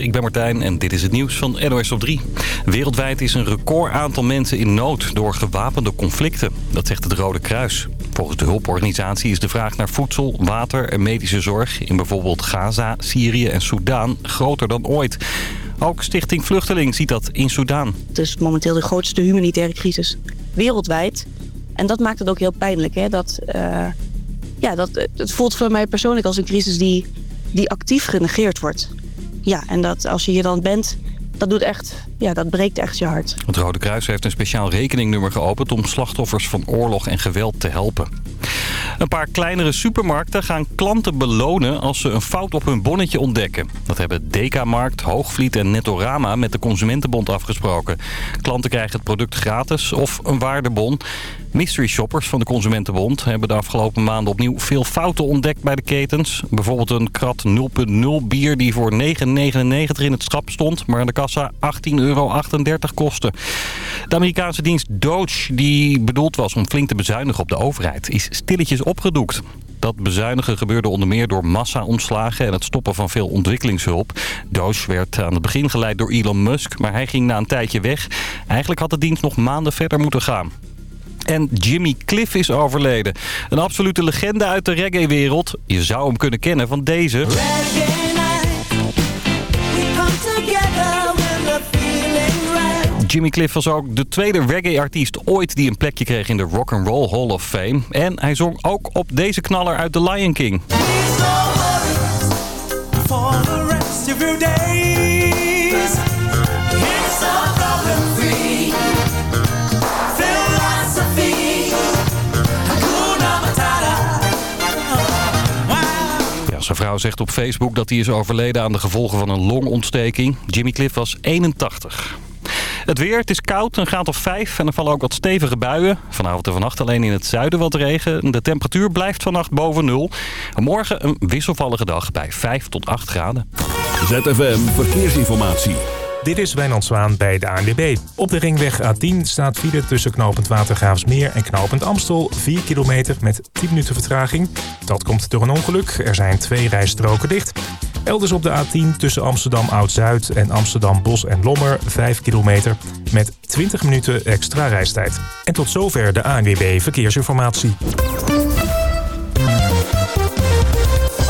Ik ben Martijn en dit is het nieuws van NOS op 3. Wereldwijd is een record aantal mensen in nood door gewapende conflicten. Dat zegt het Rode Kruis. Volgens de hulporganisatie is de vraag naar voedsel, water en medische zorg... in bijvoorbeeld Gaza, Syrië en Soudaan groter dan ooit. Ook Stichting Vluchteling ziet dat in Soudaan. Het is momenteel de grootste humanitaire crisis wereldwijd. En dat maakt het ook heel pijnlijk. Hè? Dat, uh, ja, dat, het voelt voor mij persoonlijk als een crisis die, die actief genegeerd wordt. Ja, en dat als je hier dan bent, dat doet echt, ja, dat breekt echt je hart. Het Rode Kruis heeft een speciaal rekeningnummer geopend om slachtoffers van oorlog en geweld te helpen. Een paar kleinere supermarkten gaan klanten belonen als ze een fout op hun bonnetje ontdekken. Dat hebben Dekamarkt, Hoogvliet en Netorama met de Consumentenbond afgesproken. Klanten krijgen het product gratis of een waardebon. Mystery shoppers van de Consumentenbond hebben de afgelopen maanden opnieuw veel fouten ontdekt bij de ketens. Bijvoorbeeld een krat 0.0 bier die voor 9,99 in het schap stond, maar aan de kassa 18,38 euro kostte. De Amerikaanse dienst Doge, die bedoeld was om flink te bezuinigen op de overheid, is stilletjes opgedoekt. Dat bezuinigen gebeurde onder meer door massa-ontslagen en het stoppen van veel ontwikkelingshulp. Doge werd aan het begin geleid door Elon Musk, maar hij ging na een tijdje weg. Eigenlijk had de dienst nog maanden verder moeten gaan. En Jimmy Cliff is overleden. Een absolute legende uit de reggae-wereld. Je zou hem kunnen kennen van deze. Jimmy Cliff was ook de tweede reggae-artiest ooit die een plekje kreeg in de Rock and Roll Hall of Fame. En hij zong ook op deze knaller uit The Lion King. Zijn vrouw zegt op Facebook dat hij is overleden aan de gevolgen van een longontsteking. Jimmy Cliff was 81. Het weer, het is koud, een graad of 5 en er vallen ook wat stevige buien. Vanavond en vannacht alleen in het zuiden wat regen. De temperatuur blijft vannacht boven nul. Morgen een wisselvallige dag bij 5 tot 8 graden. ZFM Verkeersinformatie. Dit is Wijnand Zwaan bij de ANWB. Op de ringweg A10 staat file tussen knooppunt Watergraafsmeer en knooppunt Amstel. 4 kilometer met 10 minuten vertraging. Dat komt door een ongeluk. Er zijn twee rijstroken dicht. Elders op de A10 tussen Amsterdam Oud-Zuid en Amsterdam Bos en Lommer 5 kilometer met 20 minuten extra reistijd. En tot zover de ANWB Verkeersinformatie.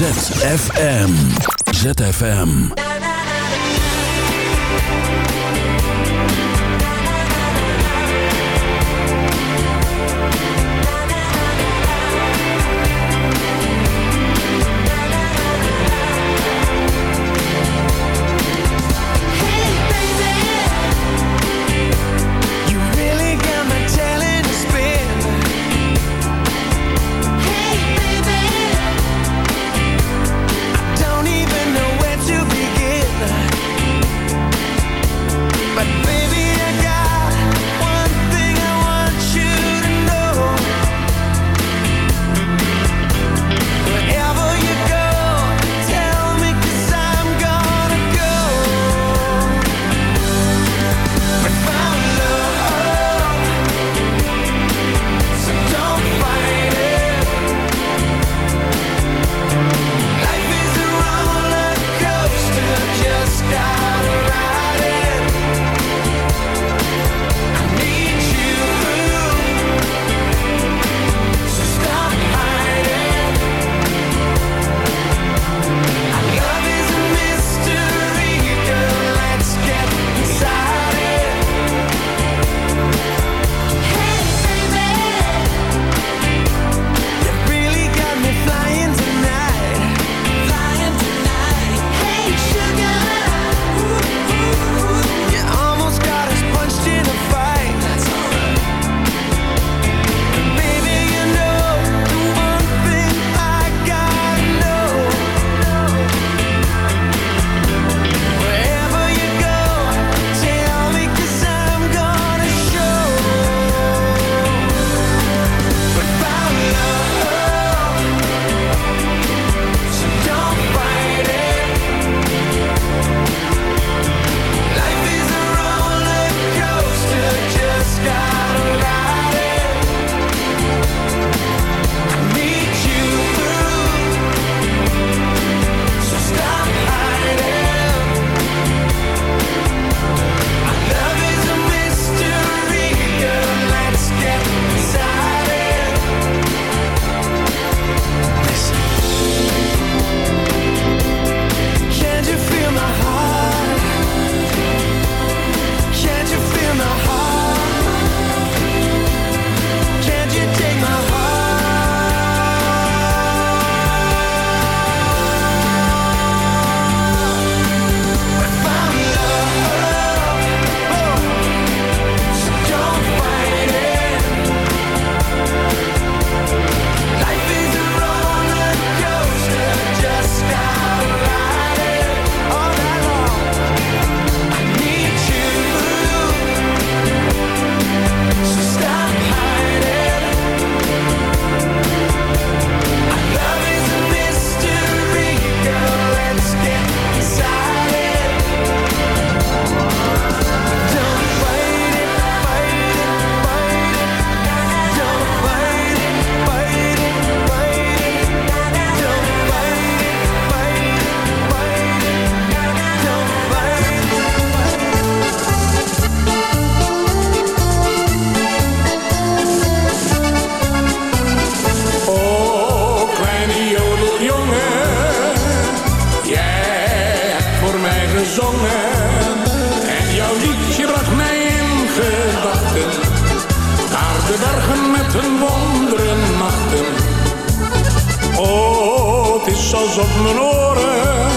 ZFM. ZFM. ten wonderen machten. Oh, het is als op mijn oren,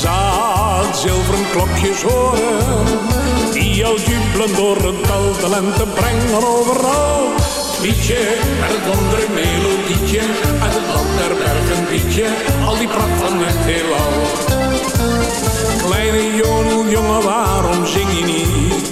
zaad zilveren klokjes horen. Die al jubelen door het dal de lente brengen overal. Liedje, met het andere melodietje, het land der bergen liedje, al die pracht van het heelal. Kleine jonel, jongen, waarom zing je niet?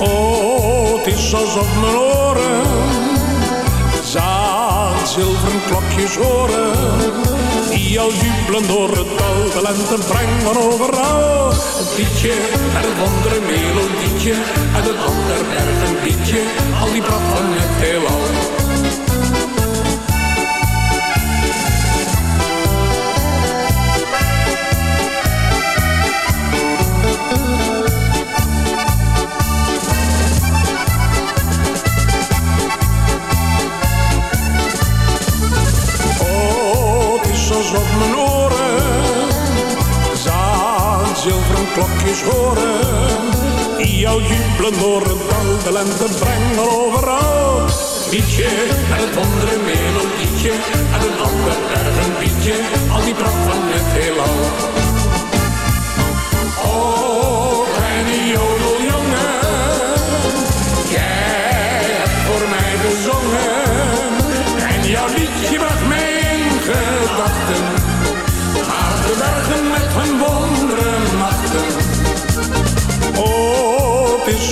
Oh, het is alsof mijn oren zaad zilveren klokjes horen. Die al jubelen door het dal, de lente van overal. Een liedje en een andere melodietje, en een ander berg een liedje, al die brand van het heelal. Klokjes horen. Die al jubelen door het dal, de lente brengen overal. Liedje en het andere melodietje en een ander erg een liedje. Al die pracht van het heelal.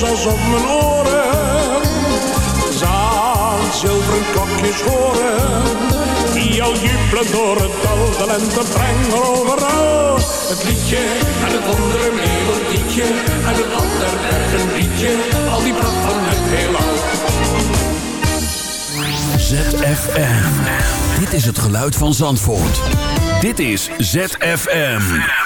Is alsof mijn oren zaan zilveren klokjes horen. Die al jubelen door het dal, de lente brengen overal. Het liedje en het andere melodietje en het ander een liedje. Al die pracht van het heelal. ZFM. Dit is het geluid van Zandvoort. Dit is ZFM.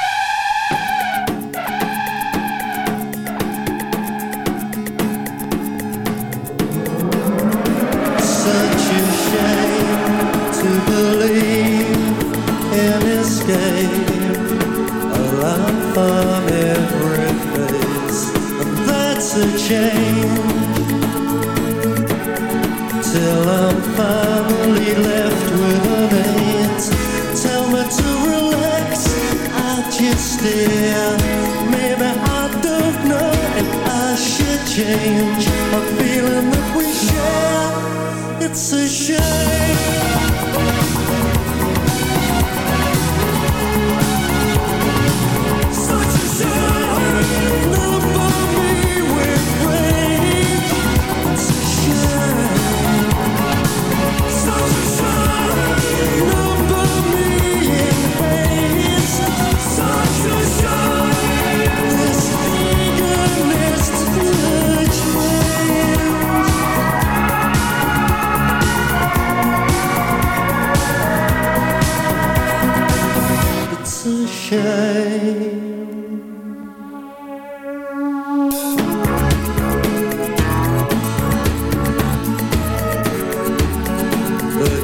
Change.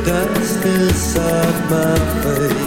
Dust inside my face.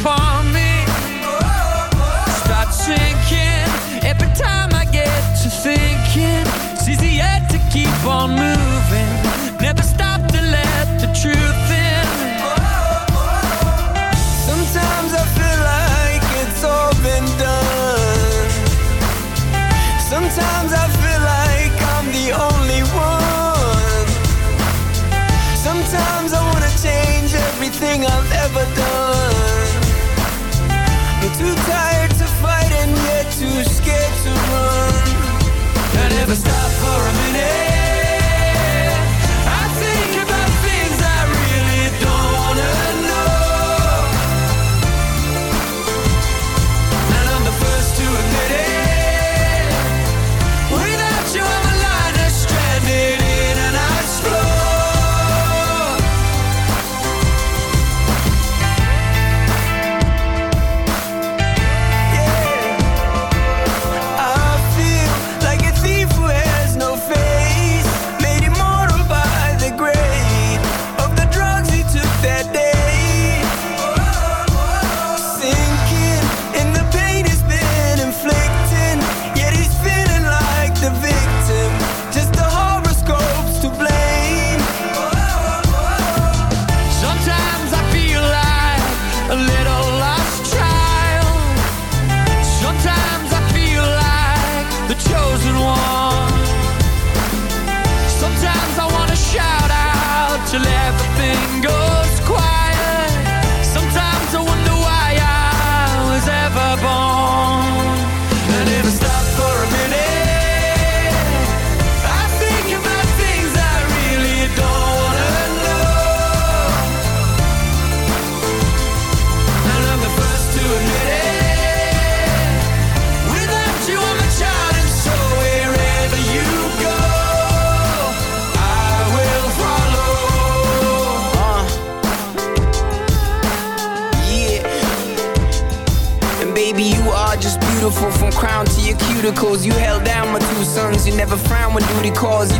Upon cuticles. You held down my two sons, you never frown when duty calls. You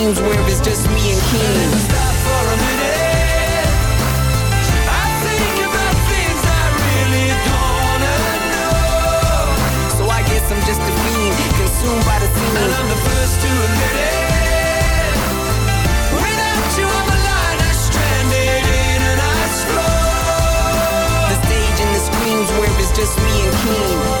where it's just me and King. Stop for a minute. I think about things I really don't wanna know. So I guess I'm just a fiend, consumed by the scene. And I'm the first to admit it. Without you on the line, I'm stranded in an ice floor. The stage and the screams where it's just me and King.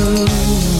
true